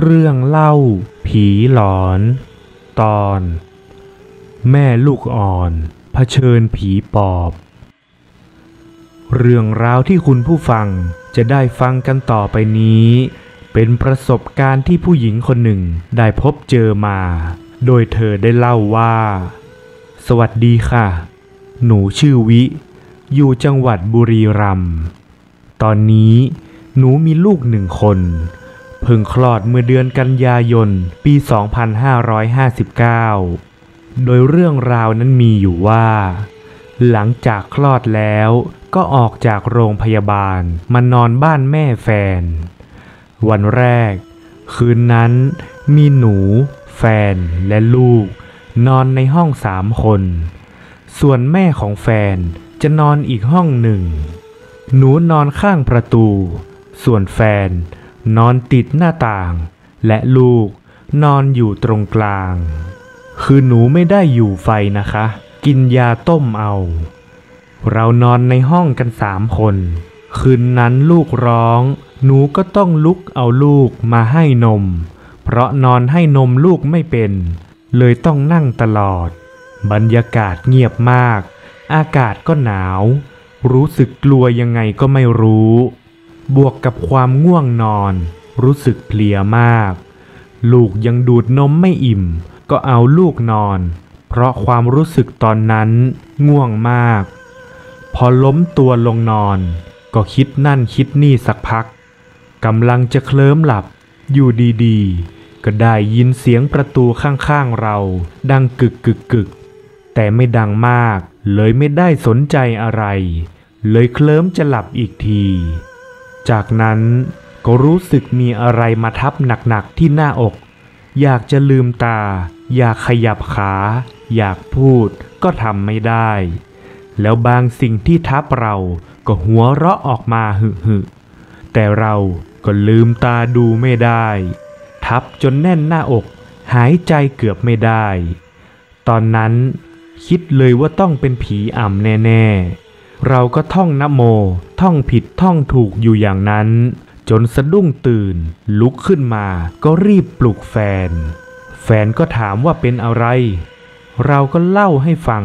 เรื่องเล่าผีหลอน ตอน แม่ลูกอ่อนเผชิญผีปอบ เรื่องราวที่คุณผู้ฟังจะได้ฟังกันต่อไปนี้ เป็นประสบการณ์ที่ผู้หญิงคนหนึ่งได้พบเจอมา โดยเธอได้เล่าว่า สวัสดีค่ะ หนูชื่อวิ อยู่จังหวัดบุรีรัมย์ตอนนี้หนูมีลูกหนึ่งคน เพิ่งคลอดเมื่อเดือนกันยายน ปี 2559 โดยเรื่องราวนั้นมีอยู่ว่า หลังจากคลอดแล้วก็ออกจากโรงพยาบาลมานอนบ้านแม่แฟน วันแรก คืนนั้นมีหนู แฟนและลูก นอนในห้องสามคน ส่วนแม่ของแฟนจะนอนอีกห้องหนึ่ง หนูนอนข้างประตู ส่วนแฟน นอนติดหน้าต่าง และลูกนอนอยู่ตรงกลาง คือหนูไม่ได้อยู่ไฟนะคะ กินยาต้มเอา เรานอนในห้องกันสามคน คืนนั้นลูกร้อง หนูก็ต้องลุกเอาลูกมาให้นม เพราะนอนให้นมลูกไม่เป็น เลยต้องนั่งตลอด บรรยากาศเงียบมาก อากาศก็หนาว รู้สึกกลัวยังไงก็ไม่รู้ บวกกับความง่วงนอน รู้สึกเพลียมาก ลูกยังดูดนมไม่อิ่ม ก็เอาลูกนอน เพราะความรู้สึกตอนนั้นง่วงมาก พอล้มตัวลงนอน ก็คิดนั่นคิดนี่สักพักกำลังจะเคลิ้มหลับ อยู่ดีๆ ก็ได้ยินเสียงประตูข้างๆเรา ดังกึกกึกกึกแต่ไม่ดังมาก เลยไม่ได้สนใจอะไร เลยเคลิ้มจะหลับอีกที จากนั้นก็รู้สึกมีอะไรมาทับหนักๆที่หน้าอก อยากจะลืมตา อยากขยับขา อยากพูดก็ทำไม่ได้ แล้วบางสิ่งที่ทับเราก็หัวเราะออกมาหึหึแต่เราก็ลืมตาดูไม่ได้ ทับจนแน่นหน้าอก หายใจเกือบไม่ได้ ตอนนั้นคิดเลยว่าต้องเป็นผีอ่ำแน่ ๆ เราก็ท่องนโม ท่องผิดท่องถูกอยู่อย่างนั้น จนสะดุ้งตื่น ลุกขึ้นมาก็รีบปลุกแฟน แฟนก็ถามว่าเป็นอะไร เราก็เล่าให้ฟัง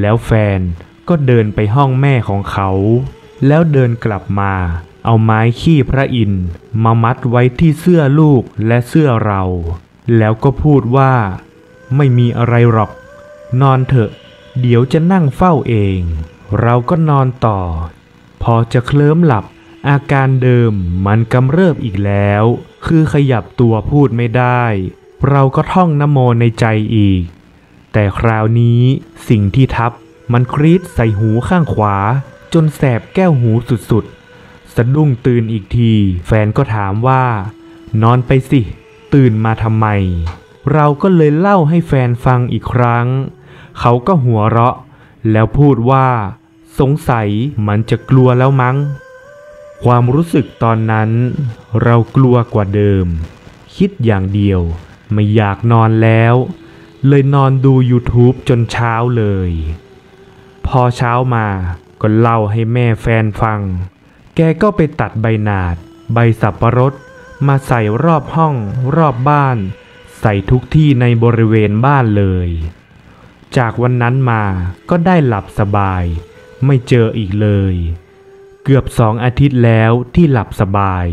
แล้วแฟนก็เดินไปห้องแม่ของเขา แล้วเดินกลับมา เอาไม้ขี้พระอินทร์มามัดไว้ที่เสื้อลูกและเสื้อเรา แล้วก็พูดว่า ไม่มีอะไรหรอก นอนเถอะ เดี๋ยวจะนั่งเฝ้าเอง เราก็นอนต่อ พอจะเคลิ้มหลับ อาการเดิมมันกำเริบอีกแล้ว คือขยับตัวพูดไม่ได้ เราก็ท่องนโมในใจอีก แต่คราวนี้สิ่งที่ทับมันครีดใส่หูข้างขวา จนแสบแก้วหูสุดๆ สะดุ้งตื่นอีกที แฟนก็ถามว่า นอนไปสิ ตื่นมาทำไม เราก็เลยเล่าให้แฟนฟังอีกครั้ง เขาก็หัวเราะ แล้วพูดว่า สงสัยมันจะกลัวแล้วมั้ง ความรู้สึกตอนนั้น เรากลัวกว่าเดิม คิดอย่างเดียว ไม่อยากนอนแล้ว เลยนอนดู YouTube จนเช้าเลย พอเช้ามาก็เล่าให้แม่แฟนฟัง แกก็ไปตัดใบนาด ใบสับประรด มาใส่รอบห้อง รอบบ้าน ใส่ทุกที่ในบริเวณบ้านเลย จากวันนั้นมาก็ได้หลับสบาย ไม่เจออีกเลย เกือบสองอาทิตย์แล้วที่หลับสบาย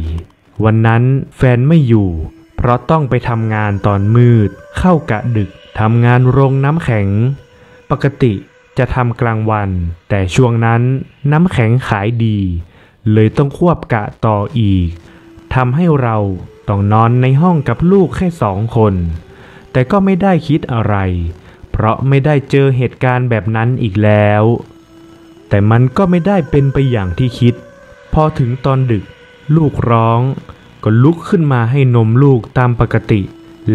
วันนั้นแฟนไม่อยู่ เพราะต้องไปทำงานตอนมืด เข้ากะดึกทำงานโรงน้ำแข็ง ปกติจะทำกลางวัน แต่ช่วงนั้นน้ำแข็งขายดี เลยต้องควบกะต่ออีกทำให้เราต้องนอนในห้องกับลูกแค่สองคน แต่ก็ไม่ได้คิดอะไร เพราะไม่ได้เจอเหตุการณ์แบบนั้นอีกแล้ว แต่มันก็ไม่ได้เป็นไปอย่างที่คิด พอถึงตอนดึก ลูกร้อง ก็ลุกขึ้นมาให้นมลูกตามปกติ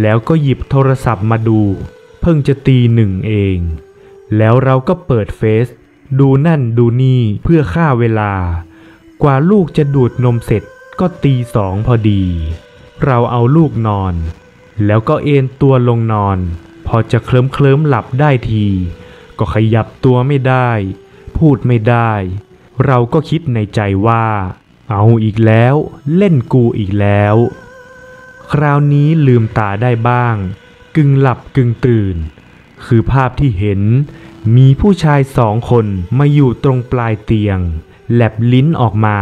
แล้วก็หยิบโทรศัพท์มาดู เพิ่งจะตีหนึ่งเอง แล้วเราก็เปิดเฟซดูนั่นดูนี่เพื่อฆ่าเวลา กว่าลูกจะดูดนมเสร็จก็ตีสองพอดี เราเอาลูกนอน แล้วก็เอนตัวลงนอน พอจะเคลิ้มเคลิ้มหลับได้ที ก็ขยับตัวไม่ได้ พูดไม่ได้ เราก็คิดในใจว่า เอาอีกแล้วเล่นกูอีกแล้ว คราวนี้ลืมตาได้บ้าง กึ่งหลับกึ่งตื่น คือภาพที่เห็น มีผู้ชายสองคนมาอยู่ตรงปลายเตียง แลบลิ้นออกมา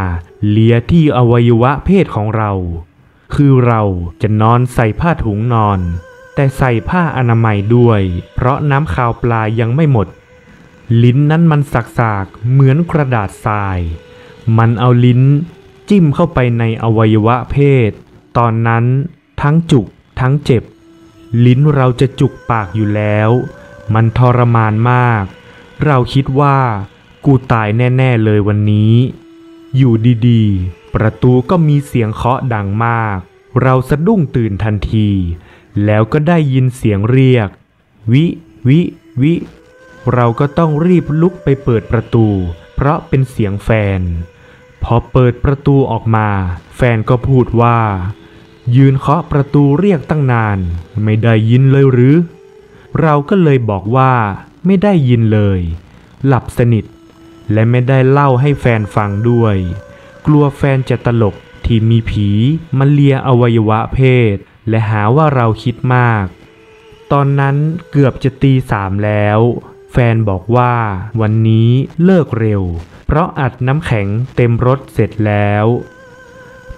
เลียที่อวัยวะเพศของเรา คือเราจะนอนใส่ผ้าถุงนอน แต่ใส่ผ้าอนามัยด้วย เพราะน้ำคาวปลายังไม่หมด ลิ้นนั้นมันสักๆ เหมือนกระดาษทราย มันเอาลิ้นจิ้มเข้าไปในอวัยวะเพศ ตอนนั้นทั้งจุกทั้งเจ็บ ลิ้นเราจะจุกปากอยู่แล้ว มันทรมานมาก เราคิดว่า กูตายแน่ ๆ เลยวันนี้ อยู่ดีๆ ประตูก็มีเสียงเคาะดังมาก เราสะดุ้งตื่นทันที แล้วก็ได้ยินเสียงเรียก วิ วิ วิ เราก็ต้องรีบลุกไปเปิดประตู เพราะเป็นเสียงแฟน พอเปิดประตูออกมา แฟนก็พูดว่า ยืนเคาะประตูเรียกตั้งนาน ไม่ได้ยินเลยหรือ เราก็เลยบอกว่า ไม่ได้ยินเลย หลับสนิท และไม่ได้เล่าให้แฟนฟังด้วย กลัวแฟนจะตลกที่มีผีมาเลียอวัยวะเพศ และหาว่าเราคิดมาก ตอนนั้นเกือบจะตีสามแล้ว แฟนบอกว่าวันนี้เลิกเร็ว เพราะอัดน้ำแข็งเต็มรถเสร็จแล้ว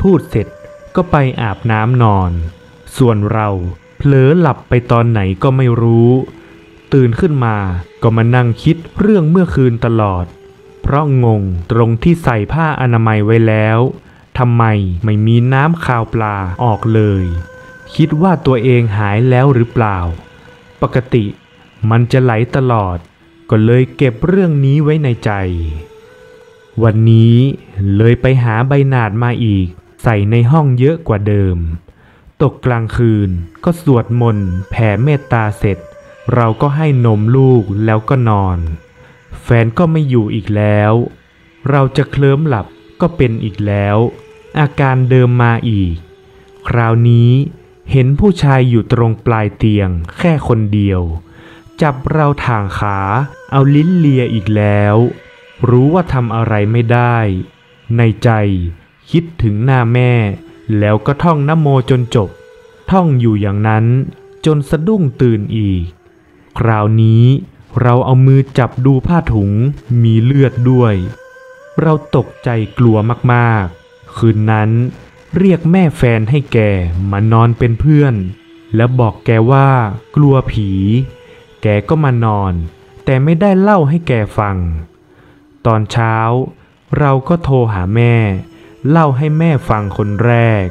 พูดเสร็จก็ไปอาบน้ำนอน ส่วนเราเผลอหลับไปตอนไหนก็ไม่รู้ ตื่นขึ้นมาก็มานั่งคิดเรื่องเมื่อคืนตลอด เพราะงงตรงที่ใส่ผ้าอนามัยไว้แล้วทำไมไม่มีน้ำคาวปลาออกเลย คิดว่าตัวเองหายแล้วหรือเปล่า ปกติมันจะไหลตลอด ก็เลยเก็บเรื่องนี้ไว้ในใจ วันนี้เลยไปหาใบหนาดมาอีก ใส่ในห้องเยอะกว่าเดิม ตกกลางคืนก็สวดมนต์แผ่เมตตาเสร็จ เราก็ให้นมลูกแล้วก็นอน แฟนก็ไม่อยู่อีกแล้ว เราจะเคลิ้มหลับก็เป็นอีกแล้ว อาการเดิมมาอีก คราวนี้ เห็นผู้ชายอยู่ตรงปลายเตียงแค่คนเดียว จับเราทางขา เอาลิ้นเลียอีกแล้ว รู้ว่าทำอะไรไม่ได้ ในใจคิดถึงหน้าแม่ แล้วก็ท่องนโมจนจบ ท่องอยู่อย่างนั้น จนสะดุ้งตื่นอีก คราวนี้เราเอามือจับดูผ้าถุงมีเลือดด้วย เราตกใจกลัวมากๆ คืนนั้น เรียกแม่แฟนให้แกมานอนเป็นเพื่อน แล้วบอกแกว่ากลัวผี แกก็มานอน แต่ไม่ได้เล่าให้แกฟัง ตอนเช้า เราก็โทรหาแม่ เล่าให้แม่ฟังคนแรก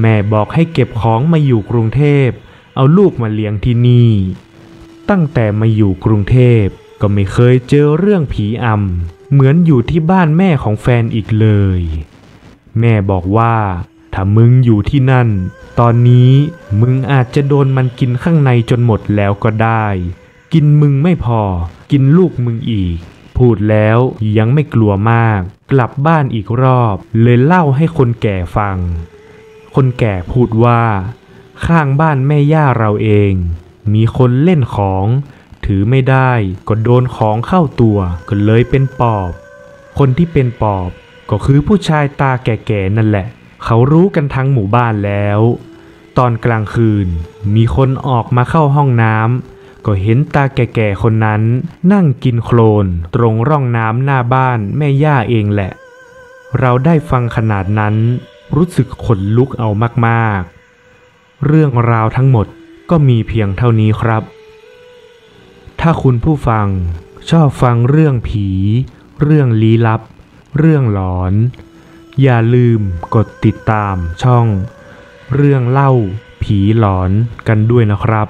แม่บอกให้เก็บของมาอยู่กรุงเทพ เอาลูกมาเลี้ยงที่นี่ ตั้งแต่มาอยู่กรุงเทพก็ไม่เคยเจอเรื่องผีอำเหมือนอยู่ที่บ้านแม่ของแฟนอีกเลย แม่บอกว่า ถ้ามึงอยู่ที่นั่น ตอนนี้มึงอาจจะโดนมันกินข้างในจนหมดแล้วก็ได้ กินมึงไม่พอ กินลูกมึงอีก พูดแล้วยังไม่กลัวมาก กลับบ้านอีกรอบ เลยเล่าให้คนแก่ฟัง คนแก่พูดว่า ข้างบ้านแม่ย่าเราเอง มีคนเล่นของถือไม่ได้ก็โดนของเข้าตัวก็เลยเป็นปอบ คนที่เป็นปอบ ก็คือผู้ชายตาแก่ๆนั่นแหละ เขารู้กันทั้งหมู่บ้านแล้ว ตอนกลางคืน มีคนออกมาเข้าห้องน้ำก็เห็นตาแก่ๆคนนั้น นั่งกินโคลนตรงร่องน้ำหน้าบ้านแม่ย่าเองแหละ เราได้ฟังขนาดนั้น รู้สึกขนลุกเอามากๆ เรื่องราวทั้งหมดก็มีเพียงเท่านี้ครับ ถ้าคุณผู้ฟังชอบฟังเรื่องผี เรื่องลี้ลับ เรื่องหลอน อย่าลืมกดติดตามช่อง เรื่องเล่าผีหลอนกันด้วยนะครับ